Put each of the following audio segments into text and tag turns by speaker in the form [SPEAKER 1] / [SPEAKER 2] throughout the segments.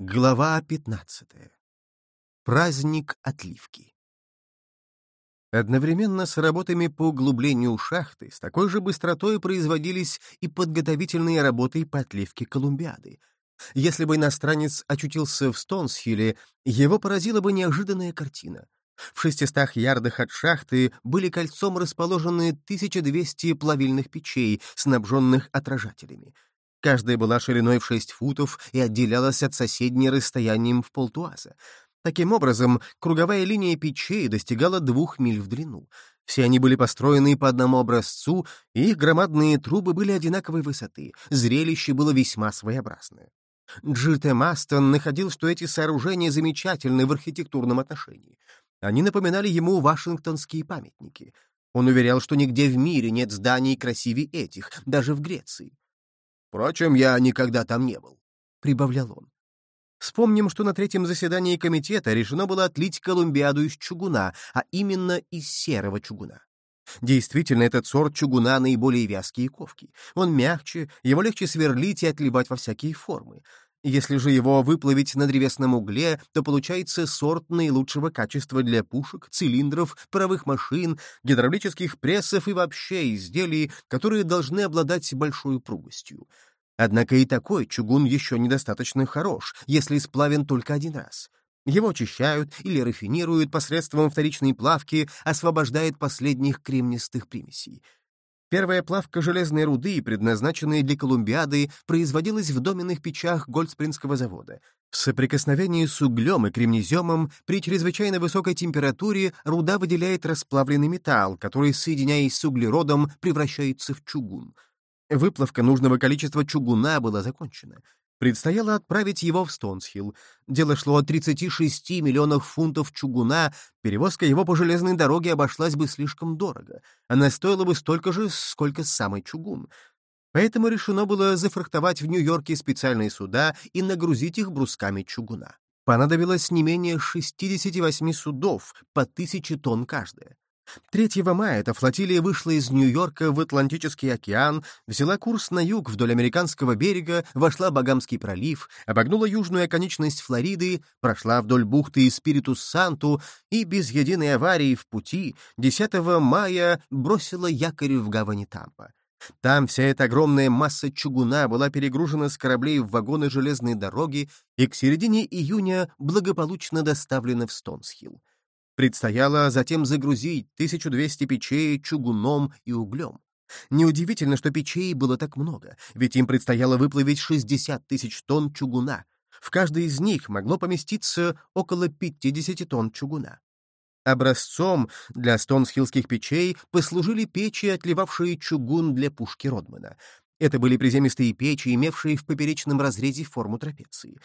[SPEAKER 1] Глава 15. Праздник отливки. Одновременно с работами по углублению шахты с такой же быстротой производились и подготовительные работы по отливке Колумбиады. Если бы иностранец очутился в Стонсхилле, его поразила бы неожиданная картина. В 600 ярдах от шахты были кольцом расположены 1200 плавильных печей, снабженных отражателями — Каждая была шириной в 6 футов и отделялась от соседней расстоянием в полтуаза. Таким образом, круговая линия печей достигала двух миль в длину. Все они были построены по одному образцу, и их громадные трубы были одинаковой высоты. Зрелище было весьма своеобразное. Джита Мастон находил, что эти сооружения замечательны в архитектурном отношении. Они напоминали ему вашингтонские памятники. Он уверял, что нигде в мире нет зданий красивее этих, даже в Греции. Впрочем, я никогда там не был», — прибавлял он. Вспомним, что на третьем заседании комитета решено было отлить Колумбиаду из чугуна, а именно из серого чугуна. Действительно, этот сорт чугуна наиболее вязкий и ковкий. Он мягче, его легче сверлить и отливать во всякие формы. Если же его выплавить на древесном угле, то получается сорт наилучшего качества для пушек, цилиндров, паровых машин, гидравлических прессов и вообще изделий, которые должны обладать большой упругостью. Однако и такой чугун еще недостаточно хорош, если сплавен только один раз. Его очищают или рафинируют посредством вторичной плавки, освобождает последних кремнистых примесей. Первая плавка железной руды, предназначенная для Колумбиады, производилась в доменных печах Гольдспринского завода. В соприкосновении с углем и кремнеземом при чрезвычайно высокой температуре руда выделяет расплавленный металл, который, соединяясь с углеродом, превращается в чугун. Выплавка нужного количества чугуна была закончена. Предстояло отправить его в Стонсхилл. Дело шло о 36 миллионах фунтов чугуна, перевозка его по железной дороге обошлась бы слишком дорого. Она стоила бы столько же, сколько самый чугун. Поэтому решено было зафрахтовать в Нью-Йорке специальные суда и нагрузить их брусками чугуна. Понадобилось не менее 68 судов, по тысяче тонн каждая. 3 мая эта флотилия вышла из Нью-Йорка в Атлантический океан, взяла курс на юг вдоль американского берега, вошла в Багамский пролив, обогнула южную оконечность Флориды, прошла вдоль бухты Спиритус-Санту и без единой аварии в пути 10 мая бросила якорь в гавани Тампа. Там вся эта огромная масса чугуна была перегружена с кораблей в вагоны железной дороги и к середине июня благополучно доставлена в Стонсхилл. Предстояло затем загрузить 1200 печей чугуном и углем. Неудивительно, что печей было так много, ведь им предстояло выплавить 60 тысяч тонн чугуна. В каждой из них могло поместиться около 50 тонн чугуна. Образцом для стонсхиллских печей послужили печи, отливавшие чугун для пушки Родмана. Это были приземистые печи, имевшие в поперечном разрезе форму трапеции.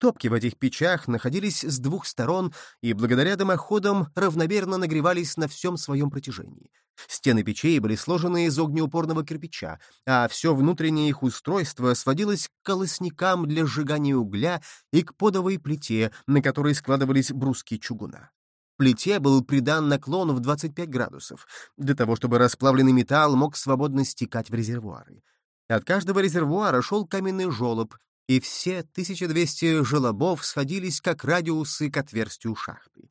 [SPEAKER 1] Топки в этих печах находились с двух сторон и благодаря дымоходам равномерно нагревались на всем своем протяжении. Стены печей были сложены из огнеупорного кирпича, а все внутреннее их устройство сводилось к колосникам для сжигания угля и к подовой плите, на которой складывались бруски чугуна. Плите был придан наклон в 25 градусов, для того чтобы расплавленный металл мог свободно стекать в резервуары. От каждого резервуара шел каменный желоб, и все 1200 желобов сходились как радиусы к отверстию шахты.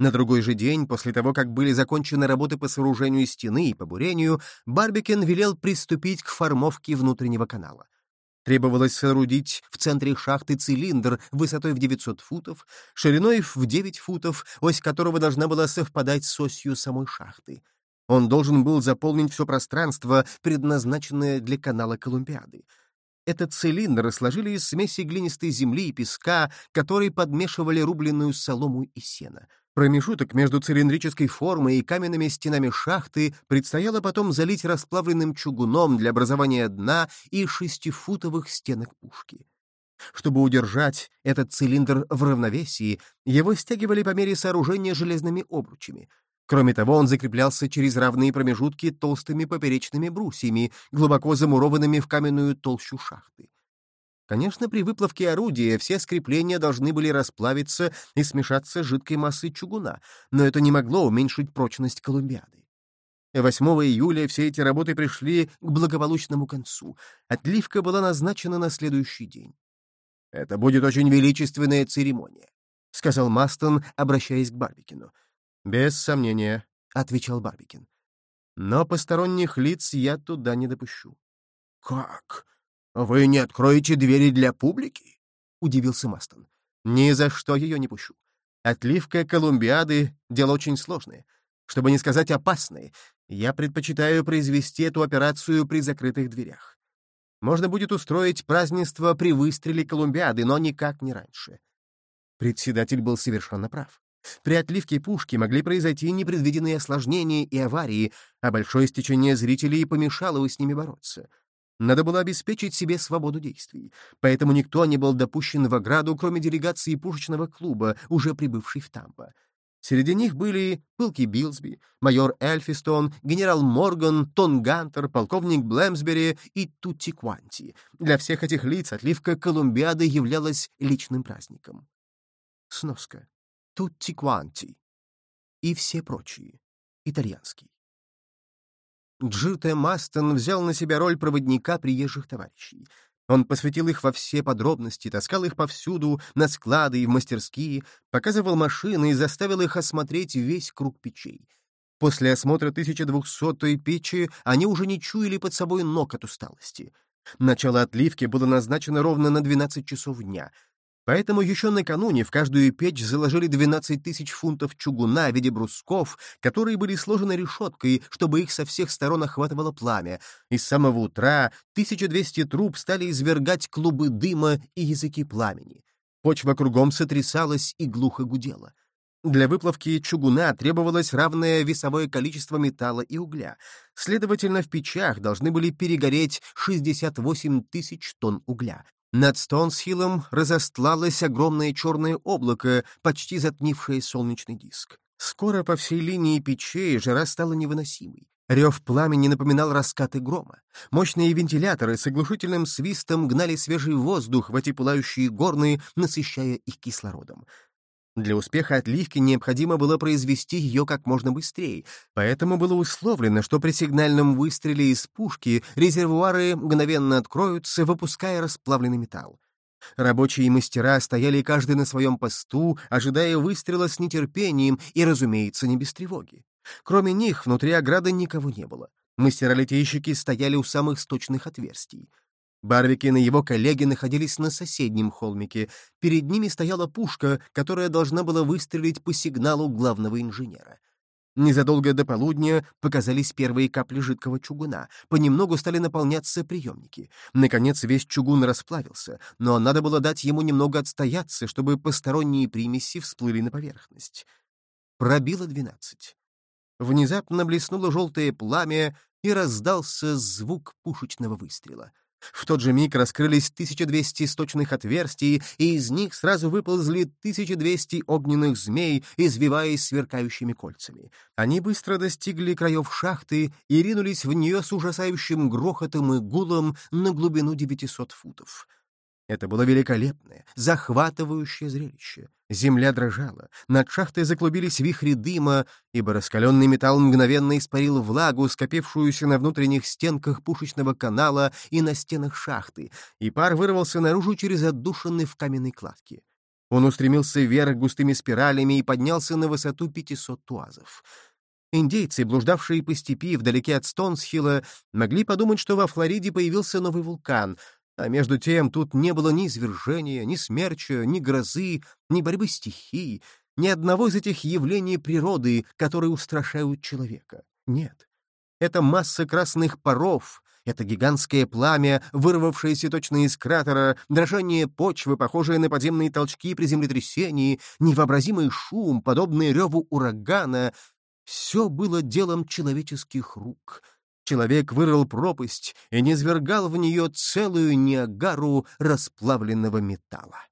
[SPEAKER 1] На другой же день, после того, как были закончены работы по сооружению стены и по бурению, Барбикен велел приступить к формовке внутреннего канала. Требовалось соорудить в центре шахты цилиндр высотой в 900 футов, шириной в 9 футов, ось которого должна была совпадать с осью самой шахты. Он должен был заполнить все пространство, предназначенное для канала Колумбиады. Этот цилиндр сложили из смеси глинистой земли и песка, которые подмешивали рубленную солому и сено. Промежуток между цилиндрической формой и каменными стенами шахты предстояло потом залить расплавленным чугуном для образования дна и шестифутовых стенок пушки. Чтобы удержать этот цилиндр в равновесии, его стягивали по мере сооружения железными обручами. Кроме того, он закреплялся через равные промежутки толстыми поперечными брусьями, глубоко замурованными в каменную толщу шахты. Конечно, при выплавке орудия все скрепления должны были расплавиться и смешаться с жидкой массой чугуна, но это не могло уменьшить прочность Колумбиады. 8 июля все эти работы пришли к благополучному концу. Отливка была назначена на следующий день. Это будет очень величественная церемония, — сказал Мастон, обращаясь к Барбикину. «Без сомнения», — отвечал Барбикин. «Но посторонних лиц я туда не допущу». «Как? Вы не откроете двери для публики?» — удивился Мастон. «Ни за что ее не пущу. Отливка Колумбиады — дело очень сложное, чтобы не сказать опасное. Я предпочитаю произвести эту операцию при закрытых дверях. Можно будет устроить празднество при выстреле Колумбиады, но никак не раньше. Председатель был совершенно прав. При отливке пушки могли произойти непредвиденные осложнения и аварии, а большое стечение зрителей помешало с ними бороться. Надо было обеспечить себе свободу действий, поэтому никто не был допущен в ограду, кроме делегации пушечного клуба, уже прибывшей в Тампа. Среди них были пылкий Билсби, майор Эльфистон, генерал Морган, Тон Гантер, полковник Блэмсбери и Тутти Кванти. Для всех этих лиц отливка Колумбиады являлась личным праздником. Сноска. Тутти Кванти. И все прочие. Итальянский. Джирте Мастон взял на себя роль проводника приезжих товарищей. Он посвятил их во все подробности, таскал их повсюду, на склады и в мастерские, показывал машины и заставил их осмотреть весь круг печей. После осмотра 1200-й печи они уже не чуяли под собой ног от усталости. Начало отливки было назначено ровно на 12 часов дня — Поэтому еще накануне в каждую печь заложили 12 тысяч фунтов чугуна в виде брусков, которые были сложены решеткой, чтобы их со всех сторон охватывало пламя, и с самого утра 1200 труб стали извергать клубы дыма и языки пламени. Почва кругом сотрясалась и глухо гудела. Для выплавки чугуна требовалось равное весовое количество металла и угля. Следовательно, в печах должны были перегореть 68 тысяч тонн угля. Над Стонсхиллом разостлалось огромное черное облако, почти затмившее солнечный диск. Скоро по всей линии печей жара стала невыносимой. Рев пламени напоминал раскаты грома. Мощные вентиляторы с оглушительным свистом гнали свежий воздух в эти пылающие горные, насыщая их кислородом. Для успеха отливки необходимо было произвести ее как можно быстрее, поэтому было условлено, что при сигнальном выстреле из пушки резервуары мгновенно откроются, выпуская расплавленный металл. Рабочие мастера стояли каждый на своем посту, ожидая выстрела с нетерпением и, разумеется, не без тревоги. Кроме них, внутри ограды никого не было. Мастера-литейщики стояли у самых сточных отверстий. Барвикин и его коллеги находились на соседнем холмике. Перед ними стояла пушка, которая должна была выстрелить по сигналу главного инженера. Незадолго до полудня показались первые капли жидкого чугуна. Понемногу стали наполняться приемники. Наконец весь чугун расплавился, но надо было дать ему немного отстояться, чтобы посторонние примеси всплыли на поверхность. Пробило двенадцать. Внезапно блеснуло желтое пламя, и раздался звук пушечного выстрела — в тот же миг раскрылись 1200 сточных отверстий, и из них сразу выползли 1200 огненных змей, извиваясь сверкающими кольцами. Они быстро достигли краев шахты и ринулись в нее с ужасающим грохотом и гулом на глубину 900 футов. Это было великолепное, захватывающее зрелище. Земля дрожала, над шахтой заклубились вихри дыма, ибо раскаленный металл мгновенно испарил влагу, скопившуюся на внутренних стенках пушечного канала и на стенах шахты, и пар вырвался наружу через отдушины в каменной кладке. Он устремился вверх густыми спиралями и поднялся на высоту 500 туазов. Индейцы, блуждавшие по степи вдалеке от Стонсхилла, могли подумать, что во Флориде появился новый вулкан — а между тем тут не было ни извержения, ни смерча, ни грозы, ни борьбы стихий, ни одного из этих явлений природы, которые устрашают человека. Нет. Это масса красных паров, это гигантское пламя, вырвавшееся точно из кратера, дрожание почвы, похожее на подземные толчки при землетрясении, невообразимый шум, подобный реву урагана — все было делом человеческих рук — Человек вырыл пропасть и низвергал в нее целую неагару расплавленного металла.